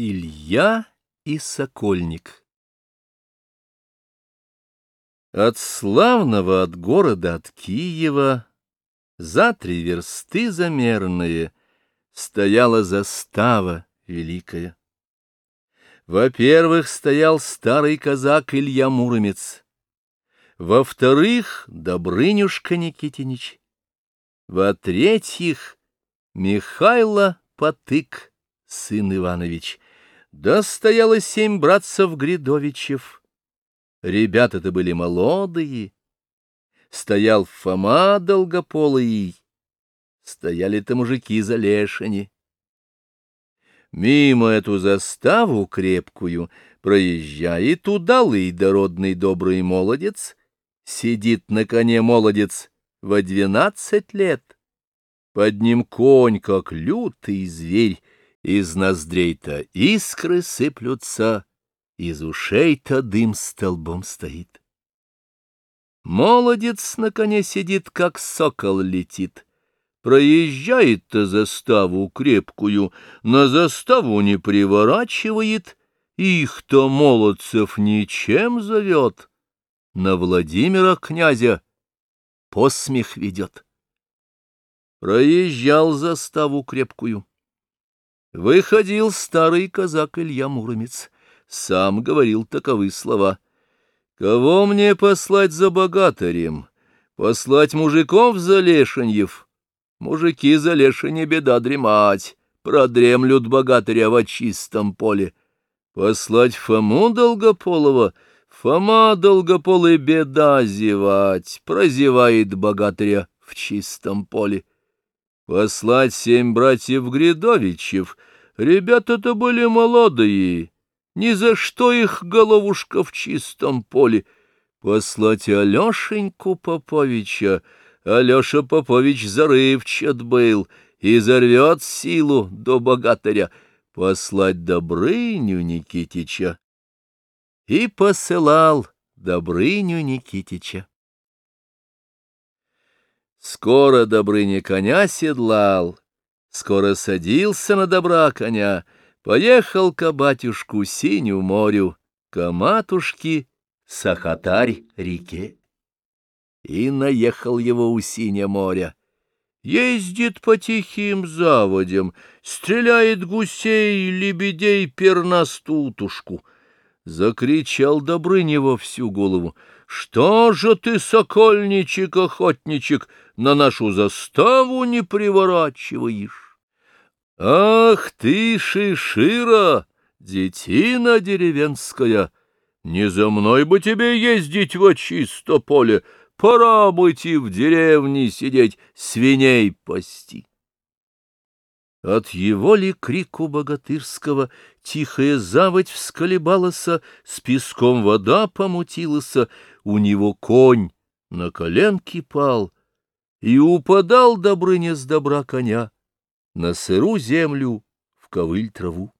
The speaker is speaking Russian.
Илья и Сокольник От славного от города от Киева За три версты замерные Стояла застава великая. Во-первых, стоял старый казак Илья Муромец, Во-вторых, Добрынюшка Никитинич, Во-третьих, Михайло Потык сын Иванович. Да стояло семь братцев Гридовичев. Ребята-то были молодые. Стоял Фома Долгополый. Стояли-то мужики за лешани. Мимо эту заставу крепкую проезжает удалый дородный добрый молодец, сидит на коне молодец во двенадцать лет. Под ним конь, как лютый зверь, из ноздрей-то искры сыплются, из ушей-то дым столбом стоит. Молодец на коне сидит, как сокол летит. Проезжает-то заставу крепкую, на заставу не приворачивает, их-то молодцев ничем зовет, на Владимира князя посмех ведет. Проезжал заставу крепкую. Выходил старый казак Илья Муромец, сам говорил таковы слова. «Кого мне послать за богатырем? Послать мужиков за лешеньев? Мужики за лешине беда дремать, продремлют богатыря в чистом поле. Послать Фому Долгополова? Фома Долгополый беда зевать, прозевает богатыря в чистом поле. Послать семь братьев Гридовичев. Ребята-то были молодые, ни за что их головушка в чистом поле. Послать Алешеньку Поповича. Алеша Попович зарывчат был и зарвет силу до богатыря. Послать Добрыню Никитича. И посылал Добрыню Никитича. Скоро Добрыня коня седлал, скоро садился на добра коня, поехал к батюшку синю морю, к матушке Сахатарь реке. И наехал его у синя моря. Ездит по тихим заводям, стреляет гусей, лебедей, пернастутушку. Закричал Добрыня во всю голову — что же ты, сокольничек-охотничек, на нашу заставу не приворачиваешь? Ах ты, Шишира, детина деревенская! Не за мной бы тебе ездить во чисто поле, пора быть и в деревне сидеть, свиней пасти. От его ли крику богатырского тихая заводь всколебалася, с песком вода помутилася, у него конь на коленки пал, и упадал Добрыня с добра коня на сыру землю в ковыль траву.